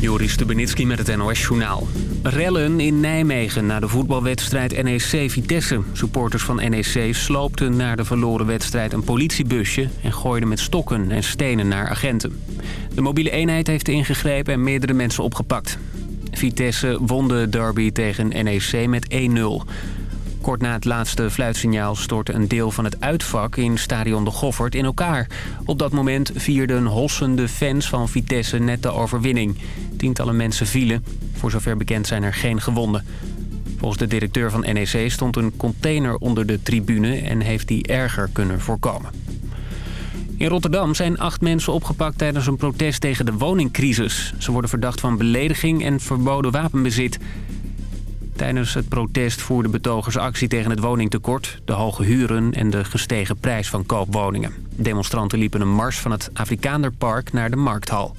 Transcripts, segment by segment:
Joris Stubenitski met het NOS-journaal. Rellen in Nijmegen na de voetbalwedstrijd NEC-Vitesse. Supporters van NEC sloopten naar de verloren wedstrijd een politiebusje... en gooiden met stokken en stenen naar agenten. De mobiele eenheid heeft ingegrepen en meerdere mensen opgepakt. Vitesse won de derby tegen NEC met 1-0. Kort na het laatste fluitsignaal stortte een deel van het uitvak in Stadion de Goffert in elkaar. Op dat moment vierden hossende fans van Vitesse net de overwinning. Tientallen mensen vielen. Voor zover bekend zijn er geen gewonden. Volgens de directeur van NEC stond een container onder de tribune en heeft die erger kunnen voorkomen. In Rotterdam zijn acht mensen opgepakt tijdens een protest tegen de woningcrisis. Ze worden verdacht van belediging en verboden wapenbezit. Tijdens het protest voerden betogers actie tegen het woningtekort... de hoge huren en de gestegen prijs van koopwoningen. Demonstranten liepen een mars van het Afrikaanderpark naar de Markthal.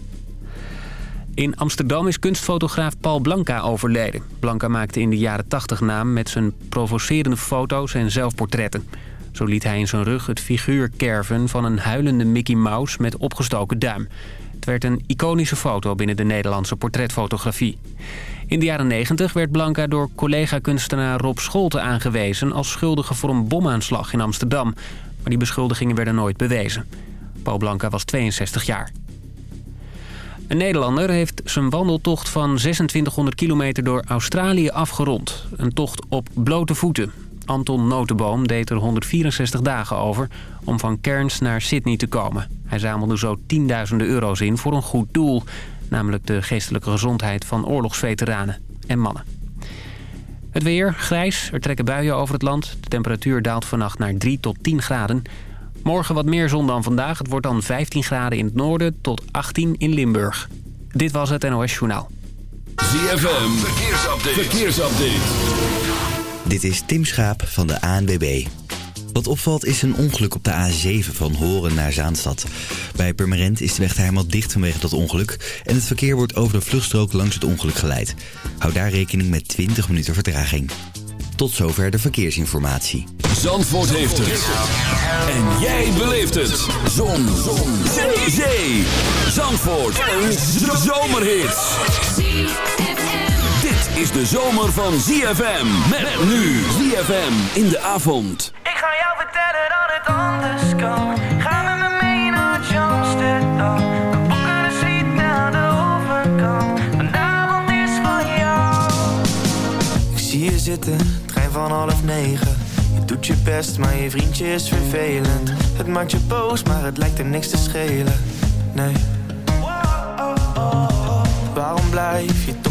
In Amsterdam is kunstfotograaf Paul Blanca overleden. Blanca maakte in de jaren 80 naam met zijn provocerende foto's en zelfportretten. Zo liet hij in zijn rug het figuur kerven van een huilende Mickey Mouse met opgestoken duim. Het werd een iconische foto binnen de Nederlandse portretfotografie. In de jaren 90 werd Blanca door collega-kunstenaar Rob Scholte aangewezen... als schuldige voor een bomaanslag in Amsterdam. Maar die beschuldigingen werden nooit bewezen. Paul Blanca was 62 jaar. Een Nederlander heeft zijn wandeltocht van 2600 kilometer door Australië afgerond. Een tocht op blote voeten. Anton Notenboom deed er 164 dagen over om van Cairns naar Sydney te komen. Hij zamelde zo tienduizenden euro's in voor een goed doel namelijk de geestelijke gezondheid van oorlogsveteranen en mannen. Het weer, grijs, er trekken buien over het land. De temperatuur daalt vannacht naar 3 tot 10 graden. Morgen wat meer zon dan vandaag. Het wordt dan 15 graden in het noorden tot 18 in Limburg. Dit was het NOS Journaal. ZFM, verkeersupdate. verkeersupdate. Dit is Tim Schaap van de ANWB. Wat opvalt is een ongeluk op de A7 van Horen naar Zaanstad. Bij Purmerend is de weg helemaal dicht vanwege dat ongeluk... en het verkeer wordt over de vluchtstrook langs het ongeluk geleid. Hou daar rekening met 20 minuten vertraging. Tot zover de verkeersinformatie. Zandvoort heeft het. En jij beleeft het. Zon. Zon. Zee. Zandvoort. Een zomerhit. Is de zomer van ZFM. Met nu ZFM in de avond. Ik ga jou vertellen dat het anders kan. Ga met me mee naar Amsterdam. We boeken een suite naar de overkant. Vanavond is van jou. Ik zie je zitten, trein van half negen. Je doet je best, maar je vriendje is vervelend. Het maakt je boos, maar het lijkt er niks te schelen. Nee. Waarom blijf je toch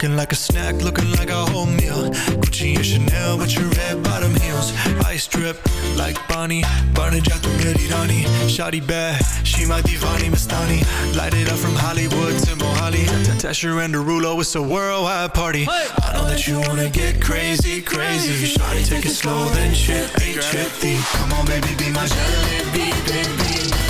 Looking like a snack, looking like a whole meal. Gucci and Chanel with your red bottom heels. Ice drip like Bonnie. Barnaggia tu Merirani. Shawty bad, she my divani Mastani. Light it up from Hollywood to Mohali. Tesher and Derulo, it's a worldwide party. I know that you wanna get crazy, crazy. Shawty, take it slow, then chippy, chippy. Come on, baby, be my jalebi, baby.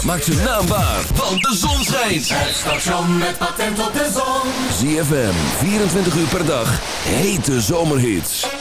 ZFM. Maak zijn naam waar, want de zon schijnt. Het station met patent op de zon. ZFM, 24 uur per dag. Hete zomerhits.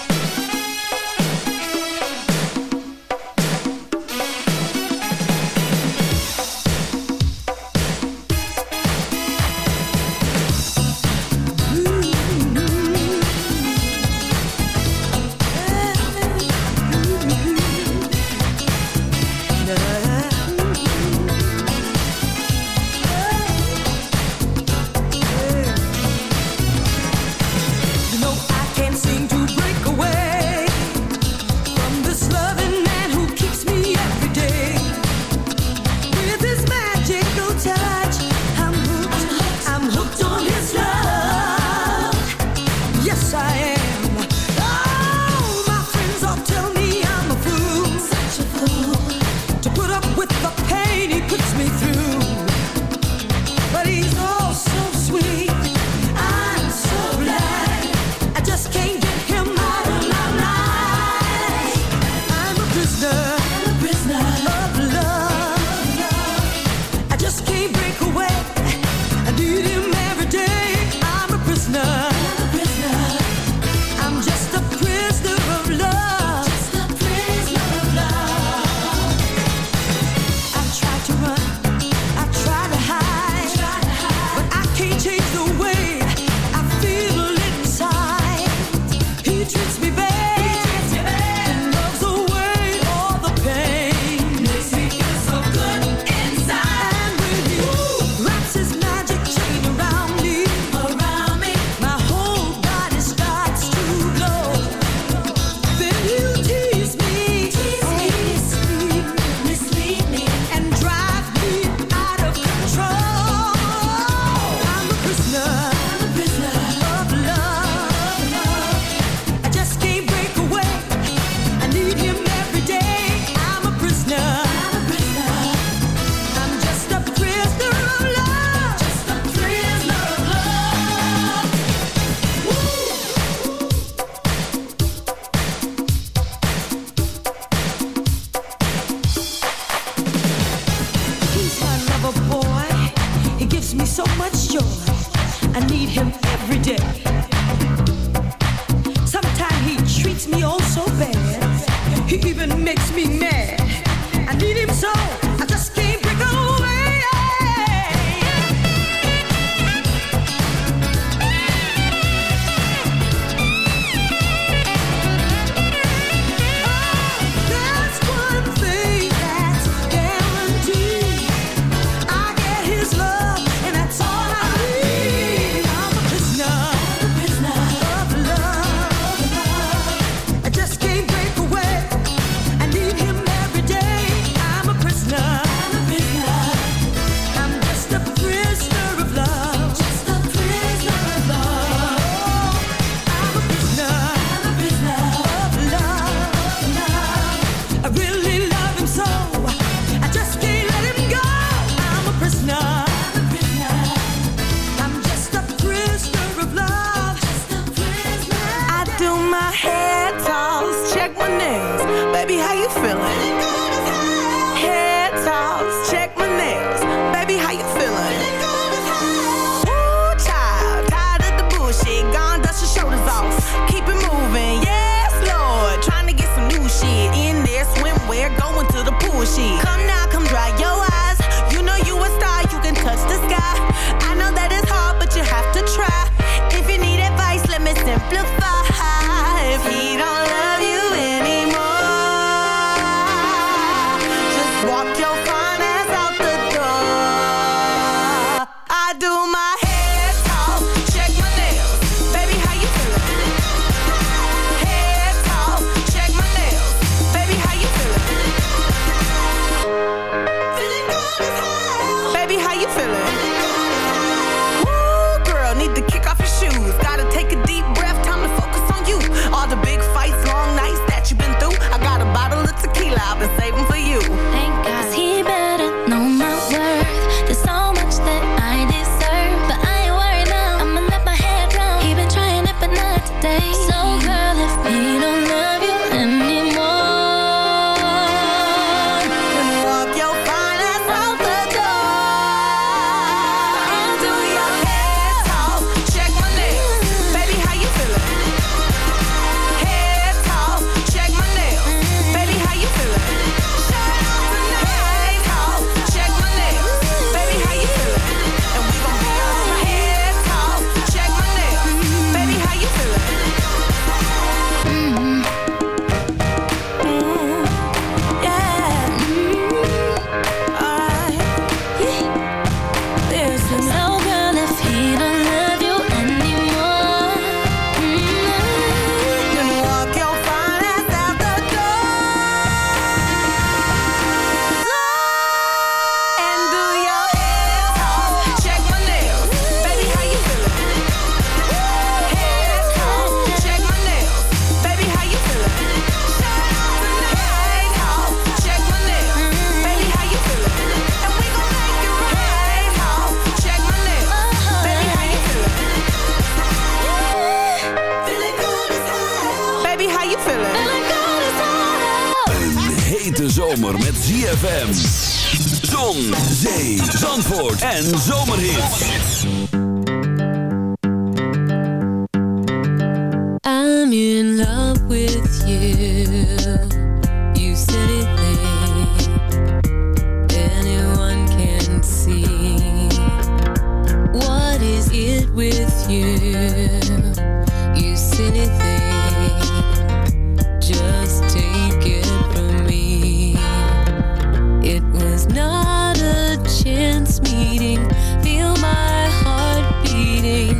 Not a chance meeting. Feel my heart beating.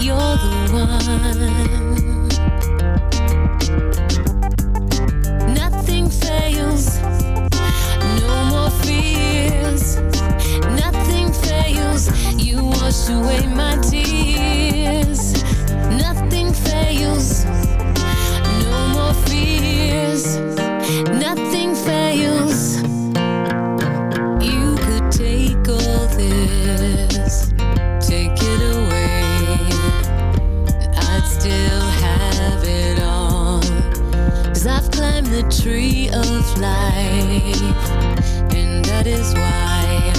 You're the one. Nothing fails. No more fears. Nothing fails. You washed away my That is why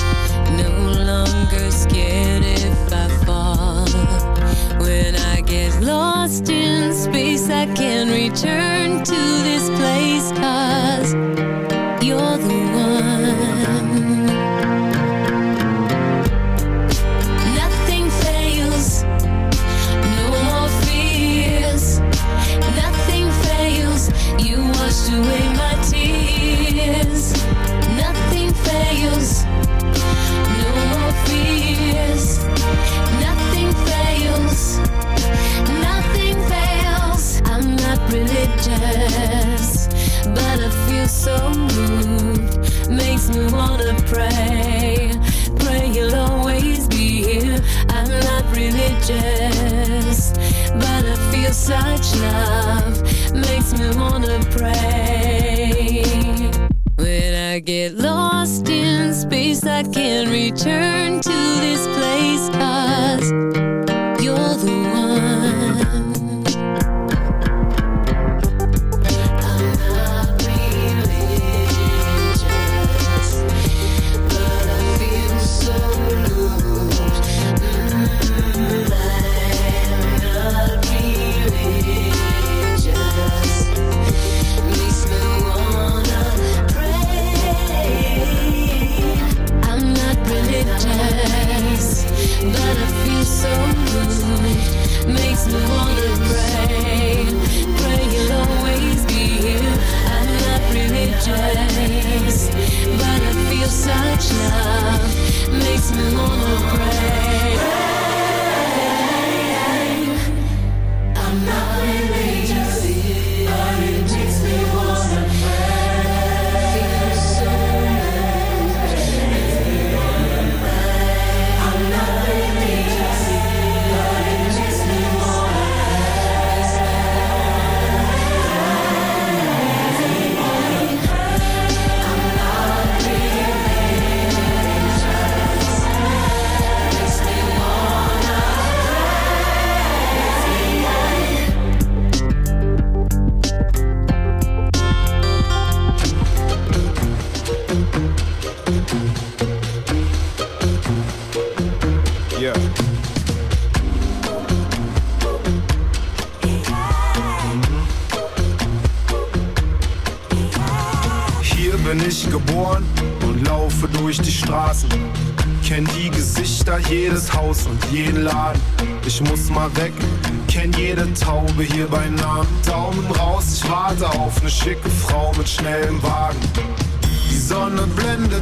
I'm no longer scared if I fall. When I get lost in space, I can return to this place, cause. Such love. Makes me wanna pray. When I get lost in space, I can return to this place.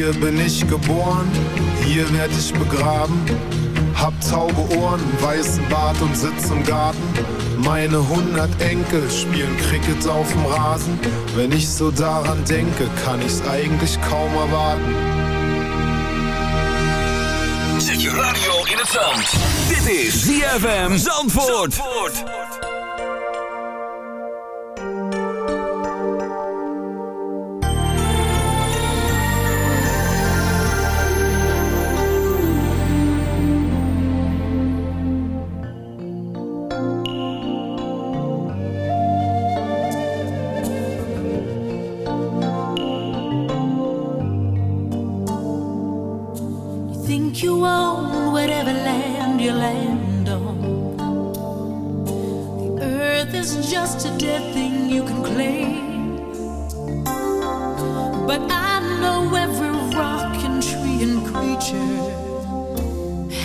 Hier bin ich geboren, hier werd ich begraben. Hab taube Ohren, weißen Bart und sitz im Garten. Meine hundert Enkel spielen Cricket auf dem Rasen. Wenn ich so daran denke, kann ich's eigentlich kaum erwarten. Zet je radio in het zand. Dit is ZFM Zandvoort. You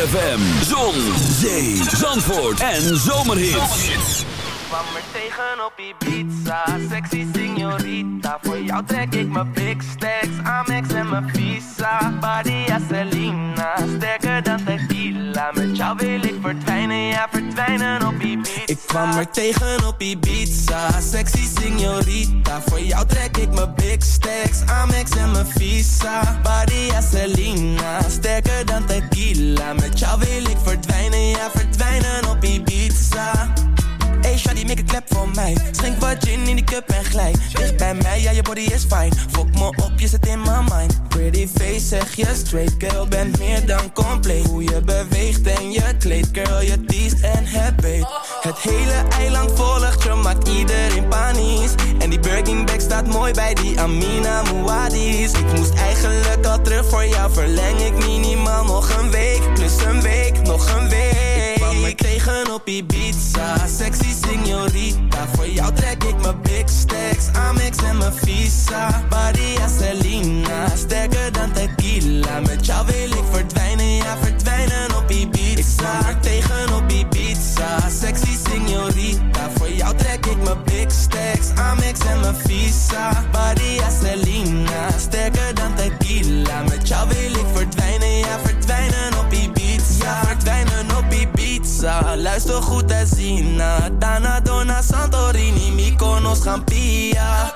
ZFM, zon, zee, zandvoort en zomerhits. kwam er tegen op Ibiza Sexy signorita Voor jou trek ik mijn kwam er tegen op Ibiza. Sexy signorita Voor jou trek ik mijn big stacks. Amex en mijn visa Badia Selena. Sterker dan tequila Met jou wil ik verdwijnen. Ja, verdwijnen op Ibiza. Hey shawty, make a clap voor mij. Schenk wat gin in die cup en glij. Dicht bij mij, ja je body is fine. Fok me op, je zit in my mind. Pretty face, zeg je straight Girl, bent meer dan compleet. Hoe je beweegt en je kleed Girl, je teest en het beet Het hele eiland volgt je, maakt iedereen panisch En die Birkin bag staat mooi bij die Amina Muadis Ik moest eigenlijk al terug voor jou Verleng ik minimaal nog een week. Plus een week, nog een week. Ik kwam er tegen op Ibiza. Sexy signorita Voor jou trek ik mijn big stacks Amex en mijn visa. Badia Selena Sterker dan tequila. Met jou wil ik verdwijnen Ja, verdwijnen op Ibiza. Ik kwam tegen op Ibiza. Sexy signorita Voor jou trek ik mijn big stacks Amex en mijn visa. Badia Selena Sterker dan tequila. Met jou wil ik verdwijnen Ja, verdwijnen op Ibiza. Ja, verdwijnen op Ibiza Luister goed en zien na Dana, Dona, Santorini Mykonos, Gampia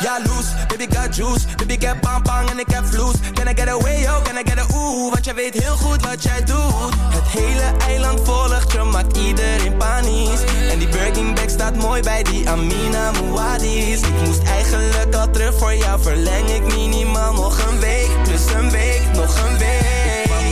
ja, loose, baby got juice. Baby ik heb bang en ik heb vloes. Can I get away, yo, can I get a ooh? Want jij weet heel goed wat jij doet. Het hele eiland volgt je, maakt iedereen panisch. En die Birkin bag staat mooi bij die Amina Muadis Ik moest eigenlijk al terug voor jou Verleng ik minimaal nog een week. Plus een week, nog een week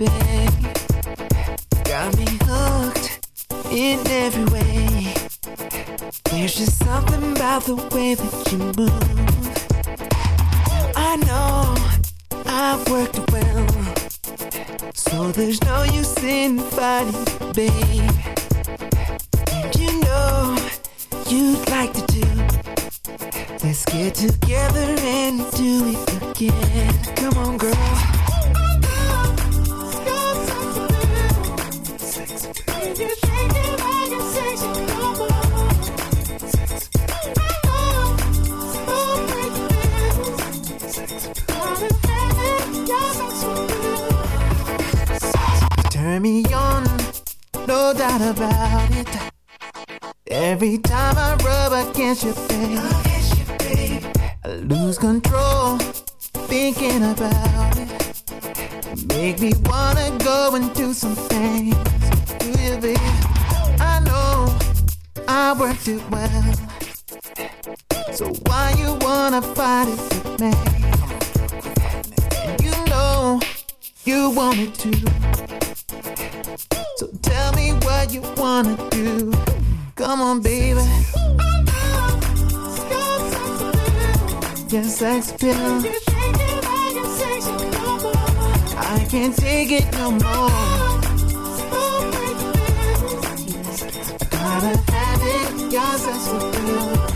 baby. I can't take it no more. Gotta have it, your sex appeal.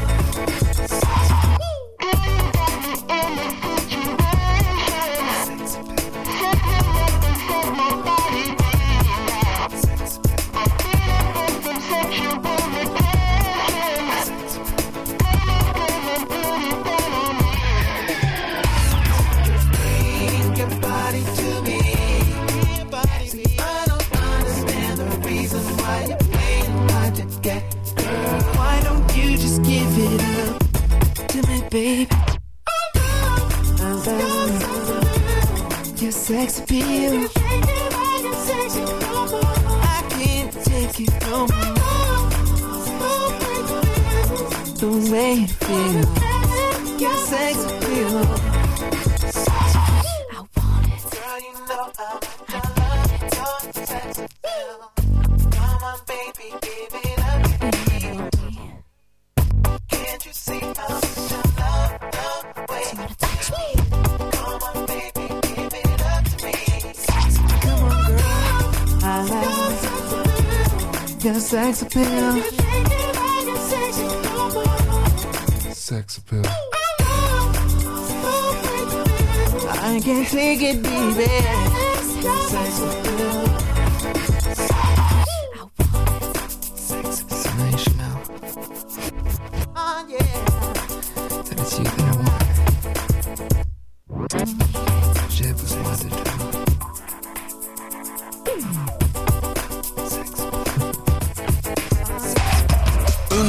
sex appeal. I can't take it no more. The way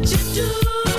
what you do.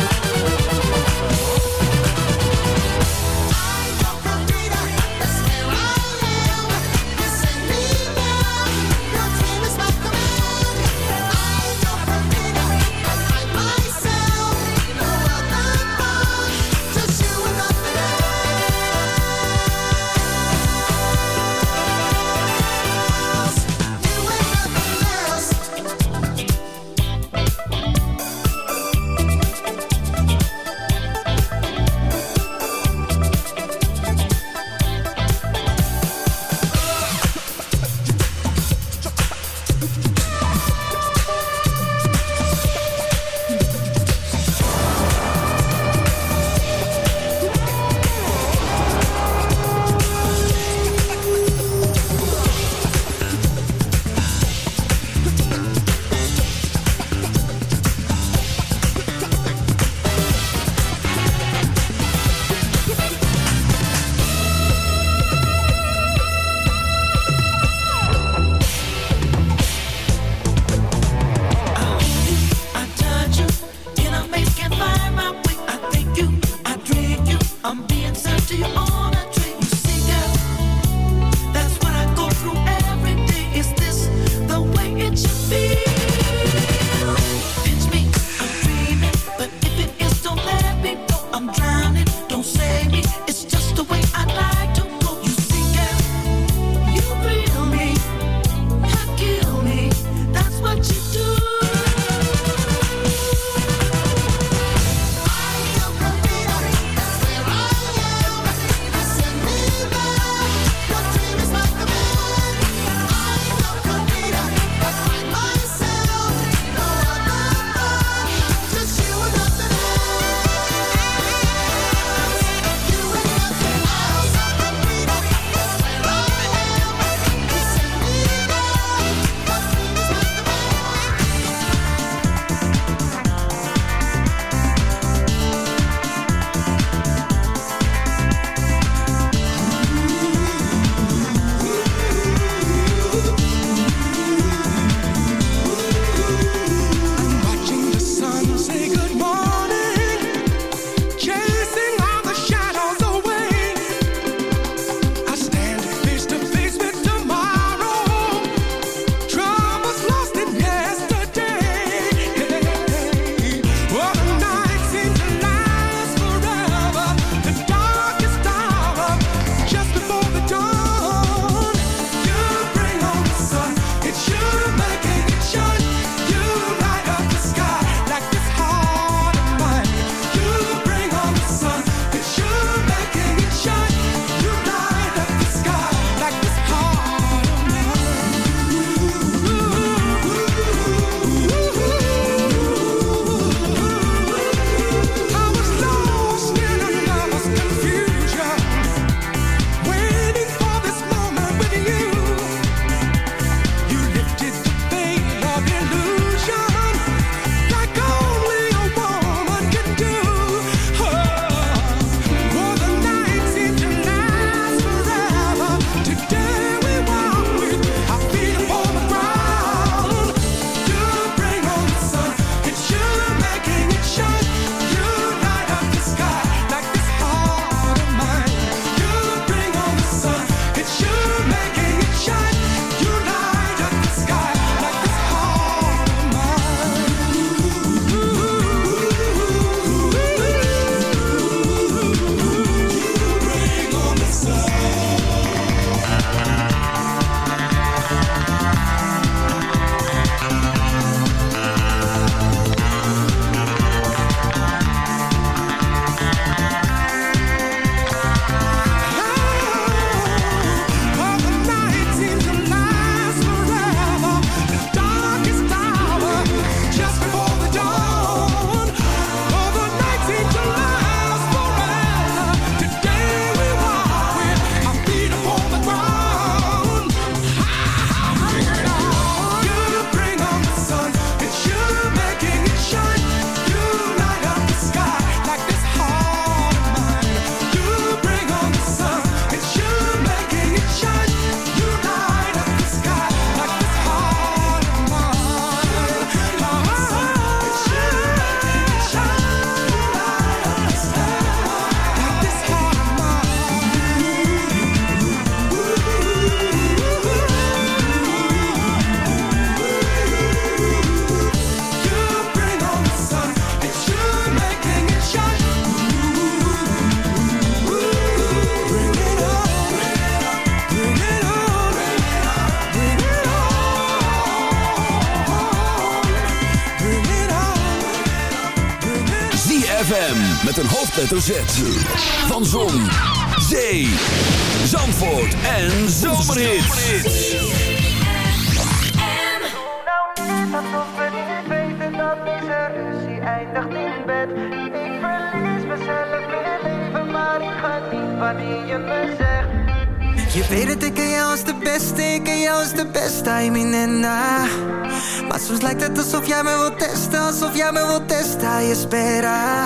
Hoofdletter Z. Van Zon, Zee, Zandvoort en Zomerhits. Alsof we niet weten dat deze ruzie eindigt in bed Ik verlies mezelf in het leven, maar ik ga niet wanneer je me zegt Je weet het, ik ken jou als de beste, ik ken jou als de beste, I mean en na. Maar soms lijkt het alsof jij me wilt testen, alsof jij me wilt testen, je spera.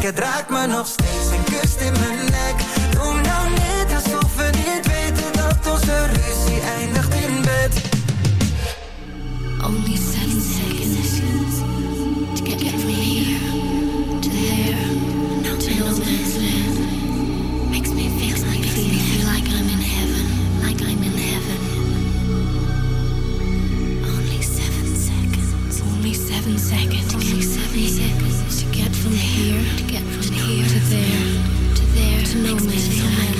Het raakt me nog steeds en kust in mijn nek. Doe nou niet alsof we niet weten dat onze ruzie eindigt in bed. Only seven seconds to get from here to there, now to no. Makes me feel like feel like I'm in heaven, like I'm in heaven. Only seven seconds, only seven seconds, only seven seconds there, to there, to next man's land.